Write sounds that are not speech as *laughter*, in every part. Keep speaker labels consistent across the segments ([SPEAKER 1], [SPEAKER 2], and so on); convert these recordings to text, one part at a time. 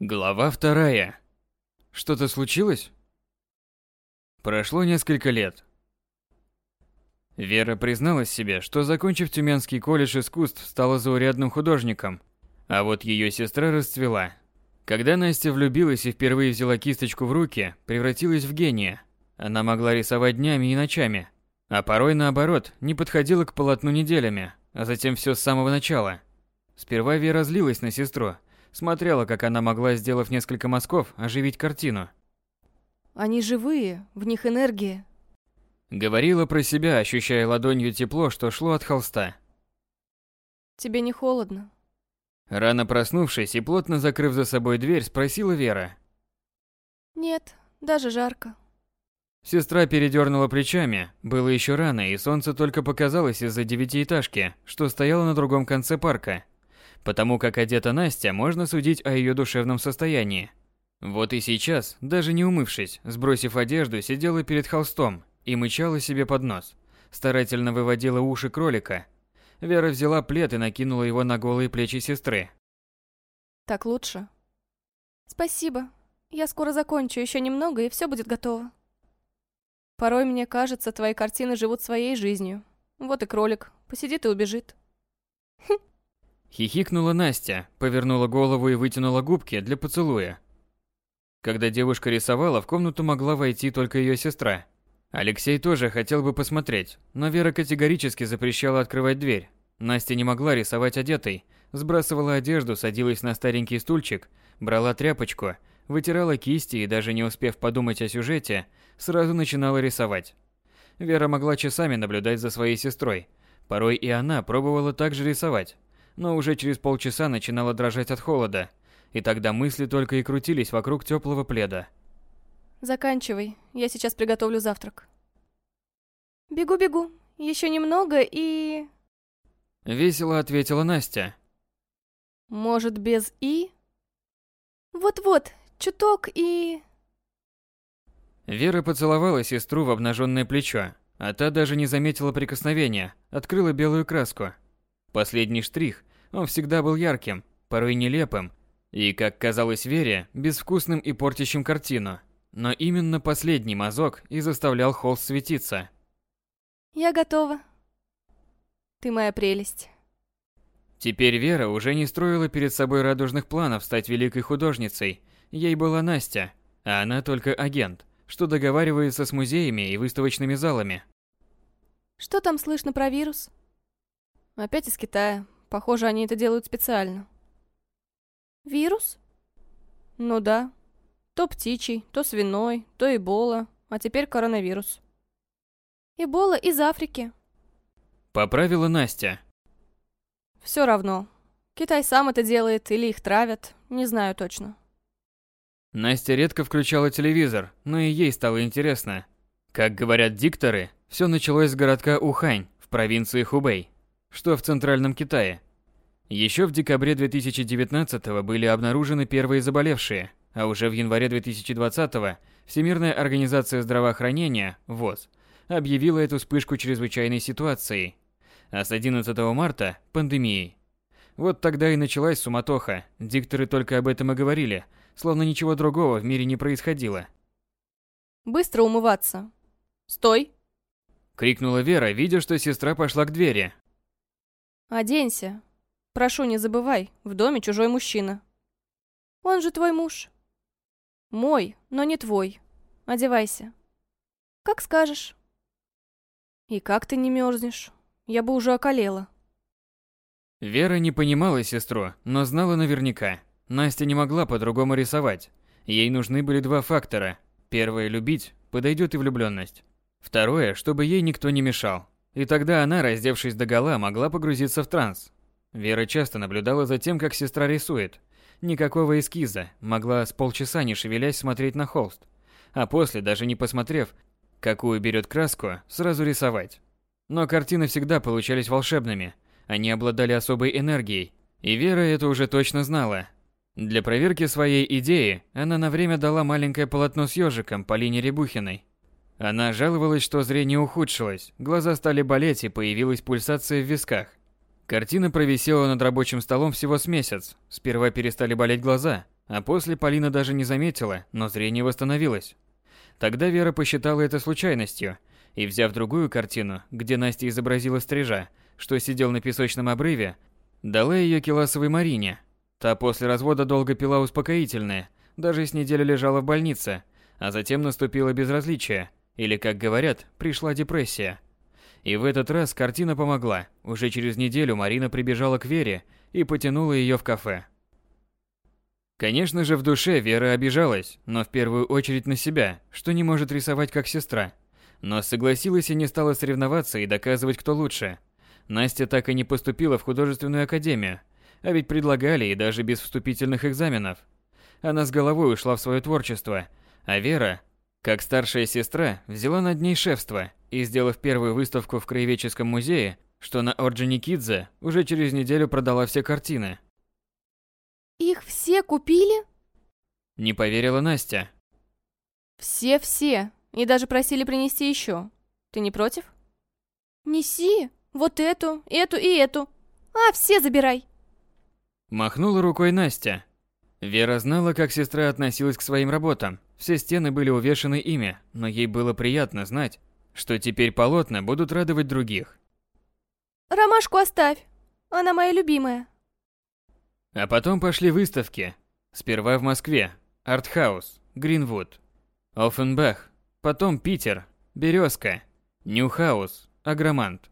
[SPEAKER 1] Глава вторая. Что-то случилось? Прошло несколько лет. Вера призналась себе, что закончив Тюменский колледж искусств, стала заурядным художником, а вот ее сестра расцвела. Когда Настя влюбилась и впервые взяла кисточку в руки, превратилась в гения. Она могла рисовать днями и ночами, а порой наоборот, не подходила к полотну неделями, а затем все с самого начала. Сперва Вера злилась на сестру, смотрела, как она могла, сделав несколько мазков, оживить картину.
[SPEAKER 2] Они живые, в них энергия.
[SPEAKER 1] Говорила про себя, ощущая ладонью тепло, что шло от холста.
[SPEAKER 2] Тебе не холодно?
[SPEAKER 1] Рано проснувшись и плотно закрыв за собой дверь, спросила Вера.
[SPEAKER 2] Нет, даже жарко.
[SPEAKER 1] Сестра передернула плечами. Было еще рано, и солнце только показалось из-за девятиэтажки, что стояло на другом конце парка. Потому как одета Настя, можно судить о ее душевном состоянии. Вот и сейчас, даже не умывшись, сбросив одежду, сидела перед холстом и мычала себе под нос. Старательно выводила уши кролика. Вера взяла плед и накинула его на голые плечи сестры.
[SPEAKER 2] Так лучше? Спасибо. Я скоро закончу, еще немного, и все будет готово. Порой мне кажется, твои картины живут своей жизнью. Вот и кролик. Посидит и убежит.
[SPEAKER 1] Хихикнула Настя, повернула голову и вытянула губки для поцелуя. Когда девушка рисовала, в комнату могла войти только ее сестра. Алексей тоже хотел бы посмотреть, но Вера категорически запрещала открывать дверь. Настя не могла рисовать одетой, сбрасывала одежду, садилась на старенький стульчик, брала тряпочку, вытирала кисти и даже не успев подумать о сюжете, сразу начинала рисовать. Вера могла часами наблюдать за своей сестрой. Порой и она пробовала также рисовать но уже через полчаса начинала дрожать от холода, и тогда мысли только и крутились вокруг теплого пледа.
[SPEAKER 2] Заканчивай, я сейчас приготовлю завтрак. Бегу-бегу, еще немного и...
[SPEAKER 1] Весело ответила Настя.
[SPEAKER 2] Может, без «и»? Вот-вот, чуток и...
[SPEAKER 1] Вера поцеловала сестру в обнаженное плечо, а та даже не заметила прикосновения, открыла белую краску. Последний штрих, он всегда был ярким, порой нелепым, и, как казалось Вере, безвкусным и портящим картину. Но именно последний мазок и заставлял холст светиться.
[SPEAKER 2] Я готова. Ты моя прелесть.
[SPEAKER 1] Теперь Вера уже не строила перед собой радужных планов стать великой художницей. Ей была Настя, а она только агент, что договаривается с музеями и выставочными залами.
[SPEAKER 2] Что там слышно про вирус? Опять из Китая. Похоже, они это делают специально. Вирус? Ну да. То птичий, то свиной, то эбола, а теперь коронавирус. Эбола из Африки.
[SPEAKER 1] Поправила Настя.
[SPEAKER 2] Все равно. Китай сам это делает или их травят, не знаю точно.
[SPEAKER 1] Настя редко включала телевизор, но и ей стало интересно. Как говорят дикторы, все началось с городка Ухань в провинции Хубэй что в Центральном Китае. Еще в декабре 2019 были обнаружены первые заболевшие, а уже в январе 2020 Всемирная организация здравоохранения, ВОЗ, объявила эту вспышку чрезвычайной ситуацией, а с 11 марта – пандемией. Вот тогда и началась суматоха, дикторы только об этом и говорили, словно ничего другого в мире не происходило.
[SPEAKER 2] «Быстро умываться! Стой!»
[SPEAKER 1] Крикнула Вера, видя, что сестра пошла к двери,
[SPEAKER 2] Оденься. Прошу, не забывай, в доме чужой мужчина. Он же твой муж. Мой, но не твой. Одевайся. Как скажешь. И как ты не мерзнешь? Я бы уже околела.
[SPEAKER 1] Вера не понимала сестру, но знала наверняка. Настя не могла по-другому рисовать. Ей нужны были два фактора. Первое – любить, подойдет и влюбленность. Второе – чтобы ей никто не мешал. И тогда она, раздевшись до гола, могла погрузиться в транс. Вера часто наблюдала за тем, как сестра рисует. Никакого эскиза, могла с полчаса не шевелясь смотреть на холст. А после, даже не посмотрев, какую берет краску, сразу рисовать. Но картины всегда получались волшебными. Они обладали особой энергией. И Вера это уже точно знала. Для проверки своей идеи она на время дала маленькое полотно с ежиком Полине Рябухиной. Она жаловалась, что зрение ухудшилось, глаза стали болеть и появилась пульсация в висках. Картина провисела над рабочим столом всего с месяц. Сперва перестали болеть глаза, а после Полина даже не заметила, но зрение восстановилось. Тогда Вера посчитала это случайностью и, взяв другую картину, где Настя изобразила стрижа, что сидел на песочном обрыве, дала ее Киласовой Марине. Та после развода долго пила успокоительное, даже с неделю лежала в больнице, а затем наступило безразличие, или, как говорят, пришла депрессия. И в этот раз картина помогла. Уже через неделю Марина прибежала к Вере и потянула ее в кафе. Конечно же, в душе Вера обижалась, но в первую очередь на себя, что не может рисовать как сестра. Но согласилась и не стала соревноваться и доказывать, кто лучше. Настя так и не поступила в художественную академию, а ведь предлагали и даже без вступительных экзаменов. Она с головой ушла в свое творчество, а Вера, как старшая сестра, взяла над ней шефство и, сделав первую выставку в краеведческом музее, что на Орджоникидзе, уже через неделю продала все картины –
[SPEAKER 2] их все купили?
[SPEAKER 1] Не поверила Настя.
[SPEAKER 2] Все-все. И даже просили принести еще. Ты не против? Неси. Вот эту, эту и эту. А, все забирай.
[SPEAKER 1] Махнула рукой Настя. Вера знала, как сестра относилась к своим работам. Все стены были увешаны ими, но ей было приятно знать, что теперь полотна будут радовать других.
[SPEAKER 2] Ромашку оставь. Она моя любимая.
[SPEAKER 1] А потом пошли выставки. Сперва в Москве, Артхаус, Гринвуд, Оффенбах, потом Питер, Березка, Ньюхаус, Агромант.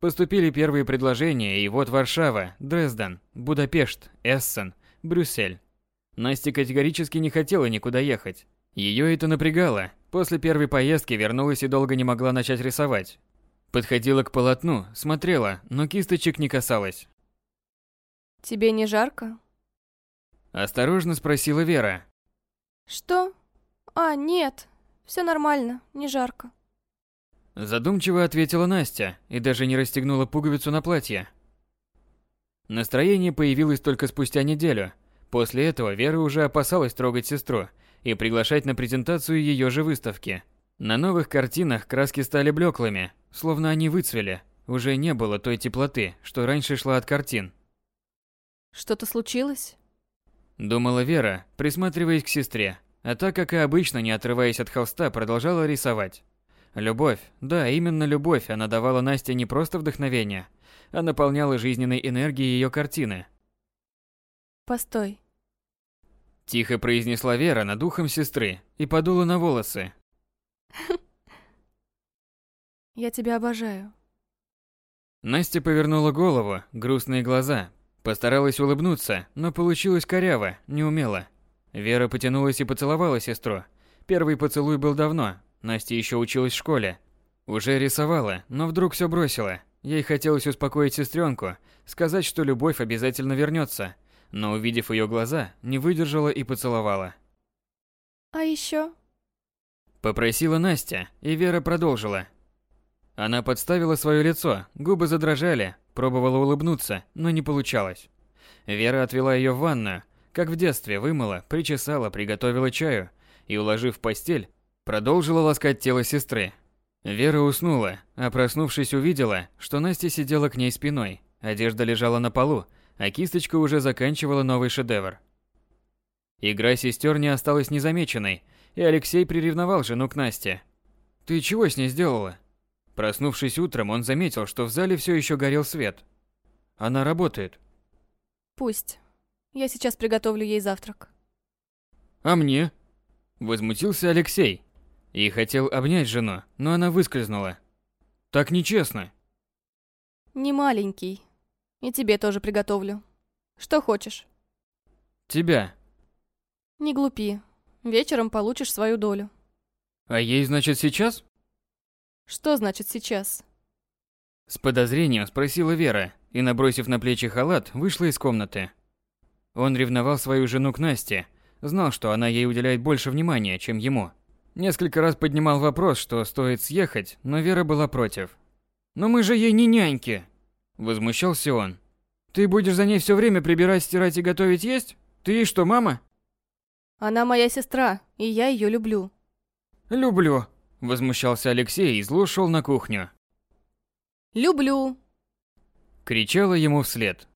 [SPEAKER 1] Поступили первые предложения, и вот Варшава, Дрезден, Будапешт, Эссен, Брюссель. Настя категорически не хотела никуда ехать. Ее это напрягало. После первой поездки вернулась и долго не могла начать рисовать. Подходила к полотну, смотрела, но кисточек не касалась.
[SPEAKER 2] Тебе не жарко?
[SPEAKER 1] Осторожно спросила Вера.
[SPEAKER 2] Что? А, нет. Все нормально, не жарко.
[SPEAKER 1] Задумчиво ответила Настя и даже не расстегнула пуговицу на платье. Настроение появилось только спустя неделю. После этого Вера уже опасалась трогать сестру и приглашать на презентацию ее же выставки. На новых картинах краски стали блеклыми, словно они выцвели. Уже не было той теплоты, что раньше шла от картин.
[SPEAKER 2] Что-то случилось?
[SPEAKER 1] Думала Вера, присматриваясь к сестре, а так как и обычно, не отрываясь от холста, продолжала рисовать. Любовь, да, именно любовь, она давала Насте не просто вдохновение, а наполняла жизненной энергией ее картины.
[SPEAKER 2] Постой.
[SPEAKER 1] Тихо произнесла Вера над ухом сестры и подула на волосы. *laughs*
[SPEAKER 2] Я тебя обожаю.
[SPEAKER 1] Настя повернула голову, грустные глаза, Постаралась улыбнуться, но получилось коряво, неумело. Вера потянулась и поцеловала сестру. Первый поцелуй был давно, Настя еще училась в школе. Уже рисовала, но вдруг все бросила. Ей хотелось успокоить сестренку, сказать, что любовь обязательно вернется, но увидев ее глаза, не выдержала и поцеловала.
[SPEAKER 2] «А еще?»
[SPEAKER 1] Попросила Настя, и Вера продолжила. Она подставила свое лицо, губы задрожали, пробовала улыбнуться, но не получалось. Вера отвела ее в ванную, как в детстве вымыла, причесала, приготовила чаю и, уложив в постель, продолжила ласкать тело сестры. Вера уснула, а проснувшись увидела, что Настя сидела к ней спиной, одежда лежала на полу, а кисточка уже заканчивала новый шедевр. Игра сестер не осталась незамеченной, и Алексей приревновал жену к Насте. «Ты чего с ней сделала?» Проснувшись утром, он заметил, что в зале все еще горел свет. Она работает.
[SPEAKER 2] Пусть. Я сейчас приготовлю ей завтрак.
[SPEAKER 1] А мне? Возмутился Алексей. И хотел обнять жену, но она выскользнула. Так нечестно.
[SPEAKER 2] Не маленький. И тебе тоже приготовлю. Что хочешь?
[SPEAKER 1] Тебя.
[SPEAKER 2] Не глупи. Вечером получишь свою долю.
[SPEAKER 1] А ей, значит, сейчас?
[SPEAKER 2] Что значит сейчас?
[SPEAKER 1] С подозрением спросила Вера и, набросив на плечи халат, вышла из комнаты. Он ревновал свою жену к Насте, знал, что она ей уделяет больше внимания, чем ему. Несколько раз поднимал вопрос, что стоит съехать, но Вера была против. «Но мы же ей не няньки!» Возмущался он. «Ты будешь за ней все время прибирать, стирать и готовить есть? Ты ей что, мама?»
[SPEAKER 2] «Она моя сестра, и я ее люблю».
[SPEAKER 1] «Люблю», Возмущался Алексей и зло шел на кухню.
[SPEAKER 2] «Люблю!»
[SPEAKER 1] Кричала ему вслед.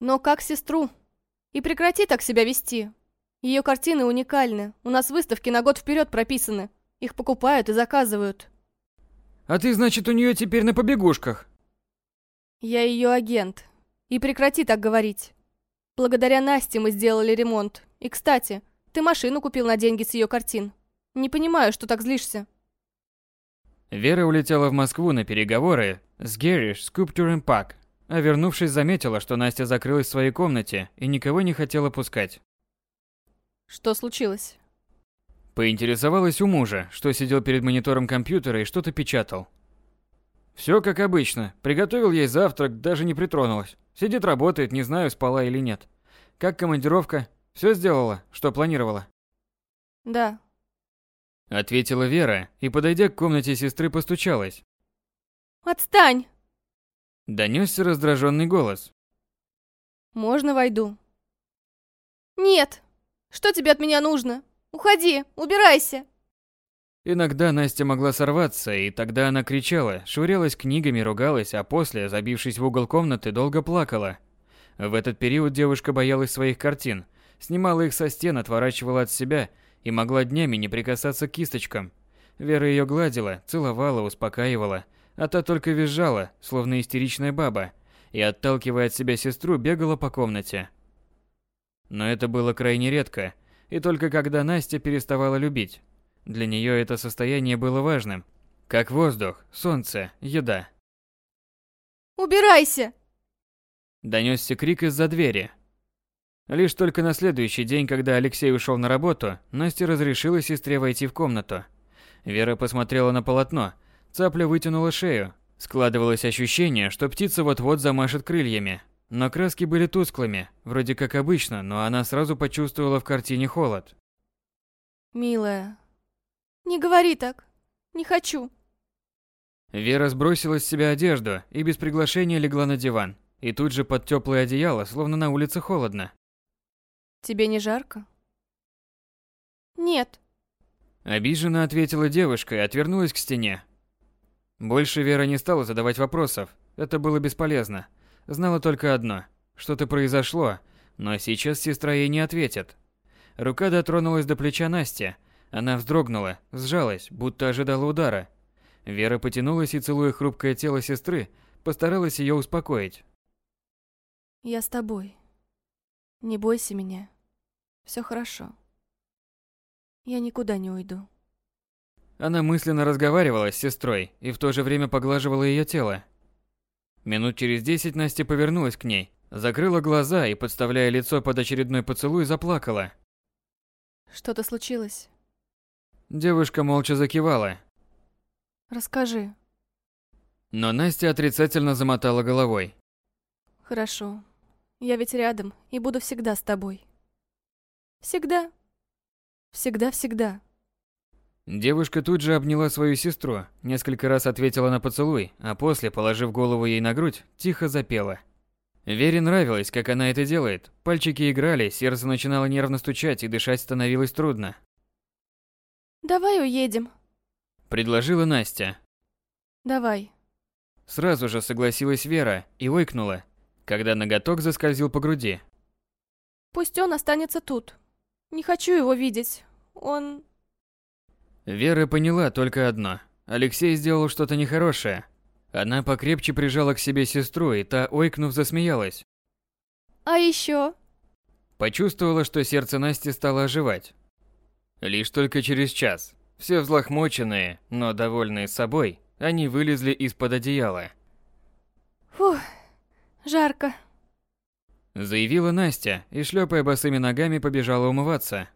[SPEAKER 2] «Но как сестру? И прекрати так себя вести. Ее картины уникальны. У нас выставки на год вперед прописаны. Их покупают и заказывают.
[SPEAKER 1] А ты, значит, у нее теперь на побегушках?
[SPEAKER 2] Я ее агент. И прекрати так говорить. Благодаря Насте мы сделали ремонт. И, кстати, ты машину купил на деньги с ее картин. Не понимаю, что так злишься.
[SPEAKER 1] Вера улетела в Москву на переговоры с Garish Sculpture Park, а вернувшись заметила, что Настя закрылась в своей комнате и никого не хотела пускать.
[SPEAKER 2] Что случилось?
[SPEAKER 1] Поинтересовалась у мужа, что сидел перед монитором компьютера и что-то печатал. Все как обычно. Приготовил ей завтрак, даже не притронулась. Сидит, работает, не знаю, спала или нет. Как командировка? Все сделала, что планировала?
[SPEAKER 2] Да.
[SPEAKER 1] Ответила Вера и, подойдя к комнате сестры, постучалась.
[SPEAKER 2] Отстань!
[SPEAKER 1] Донесся раздраженный голос.
[SPEAKER 2] Можно войду? Нет! Что тебе от меня нужно? Уходи, убирайся!
[SPEAKER 1] Иногда Настя могла сорваться, и тогда она кричала, швырялась книгами, ругалась, а после, забившись в угол комнаты, долго плакала. В этот период девушка боялась своих картин, снимала их со стен, отворачивала от себя и могла днями не прикасаться к кисточкам. Вера ее гладила, целовала, успокаивала, а та только визжала, словно истеричная баба, и, отталкивая от себя сестру, бегала по комнате. Но это было крайне редко, и только когда Настя переставала любить. Для нее это состояние было важным, как воздух, солнце, еда.
[SPEAKER 2] «Убирайся!»
[SPEAKER 1] Донесся крик из-за двери. Лишь только на следующий день, когда Алексей ушел на работу, Настя разрешила сестре войти в комнату. Вера посмотрела на полотно, цапля вытянула шею. Складывалось ощущение, что птица вот-вот замашет крыльями. Но краски были тусклыми, вроде как обычно, но она сразу почувствовала в картине холод.
[SPEAKER 2] «Милая, не говори так. Не хочу».
[SPEAKER 1] Вера сбросила с себя одежду и без приглашения легла на диван. И тут же под теплое одеяло, словно на улице холодно.
[SPEAKER 2] «Тебе не жарко?» «Нет».
[SPEAKER 1] Обиженно ответила девушка и отвернулась к стене. Больше Вера не стала задавать вопросов. Это было бесполезно. Знала только одно. Что-то произошло, но сейчас сестра ей не ответит. Рука дотронулась до плеча Насти. Она вздрогнула, сжалась, будто ожидала удара. Вера потянулась и, целуя хрупкое тело сестры, постаралась ее успокоить.
[SPEAKER 2] «Я с тобой. Не бойся меня. Все хорошо. Я никуда не уйду».
[SPEAKER 1] Она мысленно разговаривала с сестрой и в то же время поглаживала ее тело. Минут через десять Настя повернулась к ней, закрыла глаза и, подставляя лицо под очередной поцелуй, заплакала.
[SPEAKER 2] «Что-то случилось?»
[SPEAKER 1] Девушка молча закивала.
[SPEAKER 2] «Расскажи».
[SPEAKER 1] Но Настя отрицательно замотала головой.
[SPEAKER 2] «Хорошо. Я ведь рядом и буду всегда с тобой. Всегда. Всегда-всегда».
[SPEAKER 1] Девушка тут же обняла свою сестру, несколько раз ответила на поцелуй, а после, положив голову ей на грудь, тихо запела. Вере нравилось, как она это делает. Пальчики играли, сердце начинало нервно стучать и дышать становилось трудно.
[SPEAKER 2] «Давай уедем», –
[SPEAKER 1] предложила Настя.
[SPEAKER 2] «Давай».
[SPEAKER 1] Сразу же согласилась Вера и ойкнула, когда ноготок заскользил по груди.
[SPEAKER 2] «Пусть он останется тут. Не хочу его видеть. Он
[SPEAKER 1] Вера поняла только одно. Алексей сделал что-то нехорошее. Она покрепче прижала к себе сестру, и та, ойкнув, засмеялась.
[SPEAKER 2] «А еще?»
[SPEAKER 1] Почувствовала, что сердце Насти стало оживать. Лишь только через час, все взлохмоченные, но довольные собой, они вылезли из-под одеяла.
[SPEAKER 2] «Фух, жарко»,
[SPEAKER 1] заявила Настя и, шлепая босыми ногами, побежала умываться.